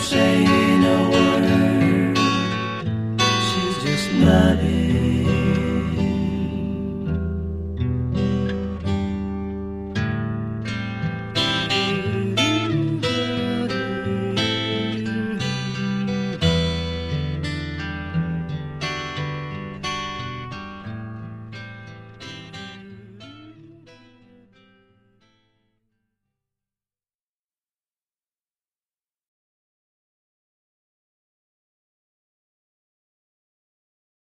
saying a word. She's just nodding.